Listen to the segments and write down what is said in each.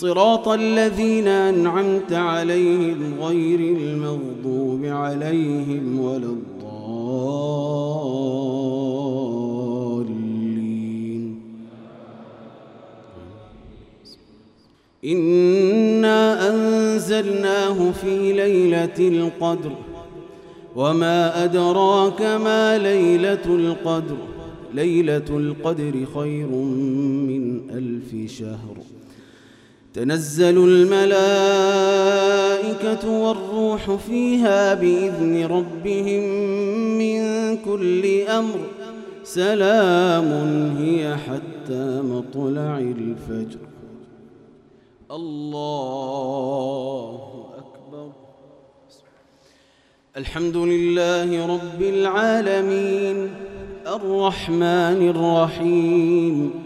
صراط الذين أنعمت عليهم غير المغضوب عليهم ولا الضالين. إنا أنزلناه في ليلة القدر. وما أدراك ما ليلة القدر. ليلة القدر خير من ألف شهر. تنزل الملائكة والروح فيها بإذن ربهم من كل أمر. سلام هي حتى مطلع الفجر. الله أكبر. الحمد لله رب العالمين. الرحمن الرحيم.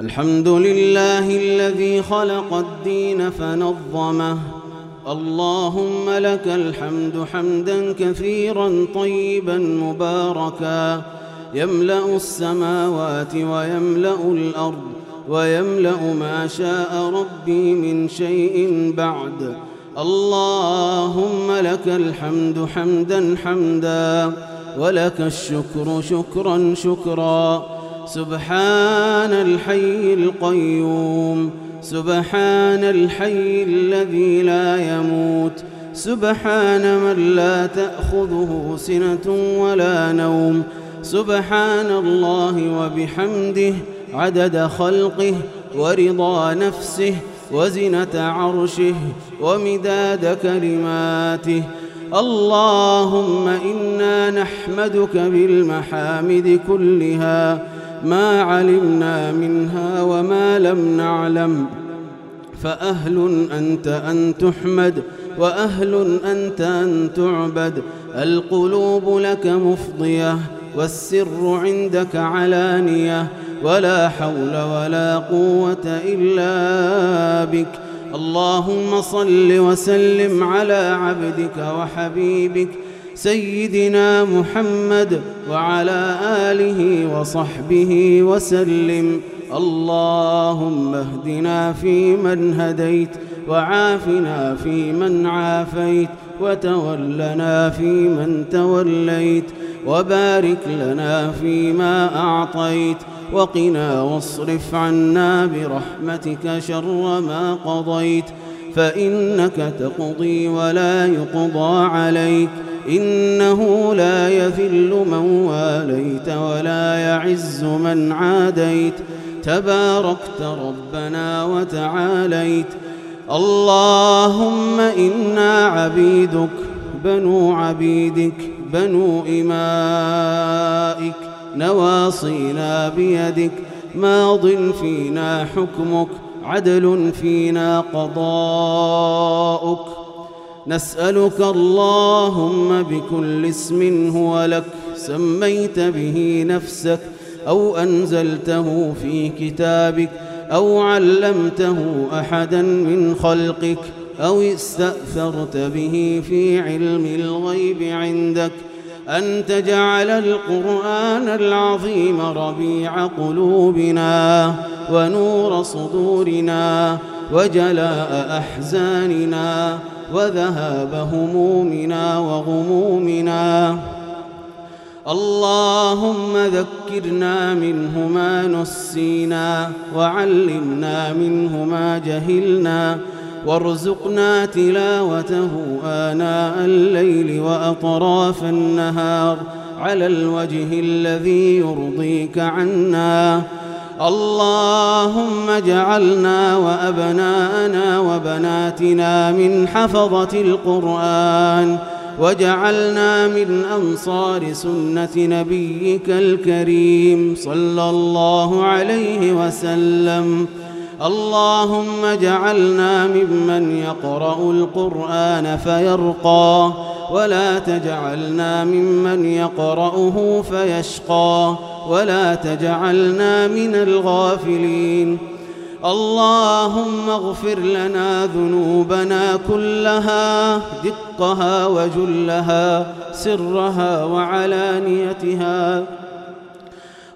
الحمد لله الذي خلق الدين فنظمه. اللهم لك الحمد حمدا كثيرا طيبا مباركا. يملأ السماوات ويملأ الأرض ويملأ ما شاء ربي من شيء بعد. اللهم لك الحمد حمدا حمدا. ولك الشكر شكرا شكرا. سبحان الحي القيوم سبحان الحي الذي لا يموت سبحان من لا تأخذه سنة ولا نوم سبحان الله وبحمده عدد خلقه ورضا نفسه وزنة عرشه ومداد كلماته. اللهم إنا نحمدك بالمحامد كلها ما علمنا منها وما لم نعلم. فأهل أنت أن تحمد وأهل أنت أن تعبد. القلوب لك مفضية والسر عندك علانية. ولا حول ولا قوة إلا بك. اللهم صل وسلم على عبدك وحبيبك سيدنا محمد وعلى آله وصحبه وسلم. اللهم اهدنا فيمن هديت وعافنا فيمن عافيت وتولنا فيمن توليت وبارك لنا فيما أعطيت وقنا واصرف عنا برحمتك شر ما قضيت فإنك تقضي ولا يقضى عليك إنه لا يذل من واليت ولا يعز من عاديت. تباركت ربنا وتعاليت. اللهم إنا عبيدك بنو عبيدك بنو إمائك. نواصينا بيدك ماض فينا حكمك عدل فينا قضاؤك. نسألك اللهم بكل اسم هو لك سميت به نفسك أو أنزلته في كتابك أو علمته أحدا من خلقك أو استأثرت به في علم الغيب عندك. أن تجعل القرآن العظيم ربيع قلوبنا ونور صدورنا وجلاء أحزاننا وذهاب همومنا وغمومنا. اللهم ذكرنا منه ما نسينا وعلمنا منه ما جهلنا. وارزقنا تلاوته آناء الليل وأطراف النهار على الوجه الذي يرضيك عنا. اللهم اجعلنا وأبناءنا وبناتنا من حفظة القرآن وجعلنا من أنصار سنة نبيك الكريم صلى الله عليه وسلم. اللهم اجعلنا ممن يقرأ القرآن فيرقى ولا تجعلنا ممن يقرأه فيشقى. ولا تجعلنا من الغافلين. اللهم اغفر لنا ذنوبنا كلها دقها وجلها سرها وعلانيتها.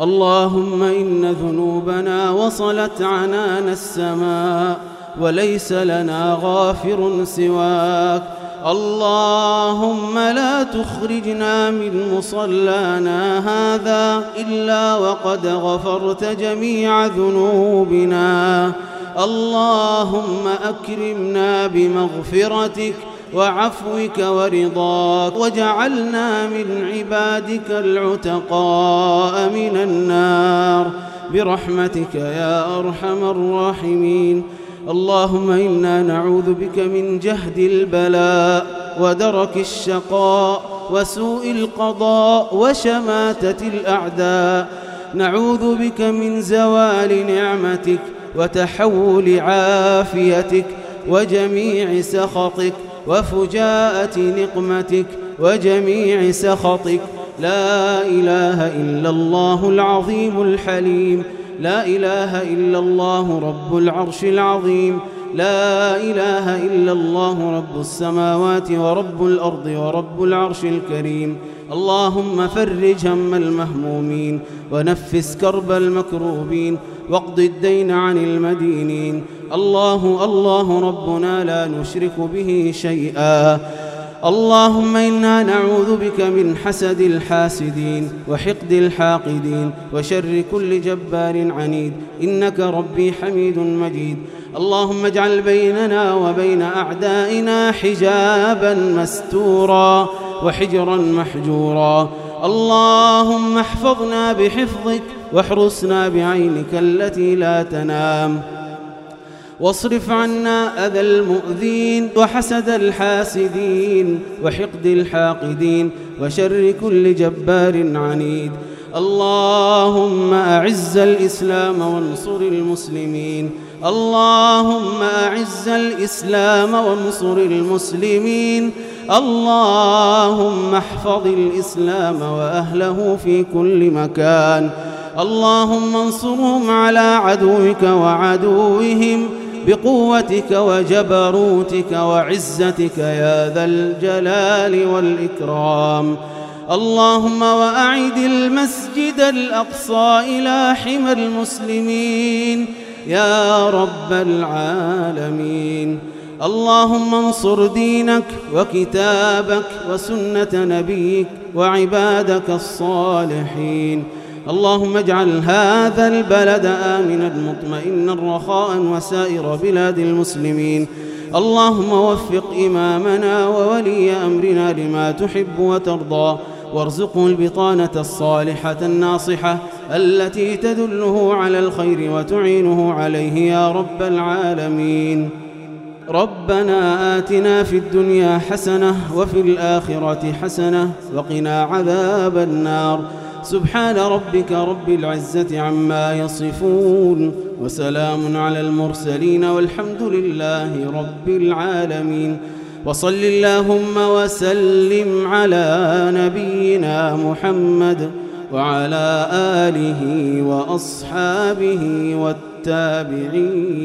اللهم إن ذنوبنا وصلت عنان السماء وليس لنا غافر سواك. اللهم لا تخرجنا من مصلانا هذا إلا وقد غفرت جميع ذنوبنا. اللهم أكرمنا بمغفرتك وعفوك ورضاك وجعلنا من عبادك العتقاء من النار. برحمتك يا أرحم الراحمين. اللهم إنا نعوذ بك من جهد البلاء ودرك الشقاء وسوء القضاء وشماتة الأعداء. نعوذ بك من زوال نعمتك وتحول عافيتك وجميع سخطك وفجاءة نقمتك وجميع سخطك. لا إله إلا الله العظيم الحليم. لا إله إلا الله رب العرش العظيم. لا إله إلا الله رب السماوات ورب الأرض ورب العرش الكريم. اللهم فرج هم المهمومين ونفس كرب المكروبين واقض الدين عن المدينين. الله الله ربنا لا نشرك به شيئا. اللهم إنا نعوذ بك من حسد الحاسدين وحقد الحاقدين وشر كل جبار عنيد. إنك ربي حميد مجيد. اللهم اجعل بيننا وبين أعدائنا حجابا مستورا وحجرا محجورا. اللهم احفظنا بحفظك واحرسنا بعينك التي لا تنام. واصرف عنا أذى المؤذين وحسد الحاسدين وحقد الحاقدين وشر كل جبار عنيد. اللهم أعز الإسلام وانصر المسلمين. اللهم أعز الإسلام وانصر المسلمين. اللهم احفظ الإسلام وأهله في كل مكان. اللهم انصرهم على عدوك وعدوهم بقوتك وجبروتك وعزتك يا ذا الجلال والإكرام. اللهم وأعد المسجد الأقصى إلى حمى المسلمين. يا رب العالمين. اللهم انصر دينك وكتابك وسنة نبيك وعبادك الصالحين. اللهم اجعل هذا البلد آمنا مطمئنا رخاء وسائر بلاد المسلمين. اللهم وفق إمامنا وولي أمرنا لما تحب وترضى. وارزقه البطانة الصالحة الناصحة التي تدله على الخير وتعينه عليه يا رب العالمين. ربنا آتنا في الدنيا حسنة وفي الآخرة حسنة وقنا عذاب النار. سبحان ربك رب العزة عما يصفون وسلام على المرسلين والحمد لله رب العالمين وصل اللهم وسلم على نبينا محمد وعلى آله وأصحابه والتابعين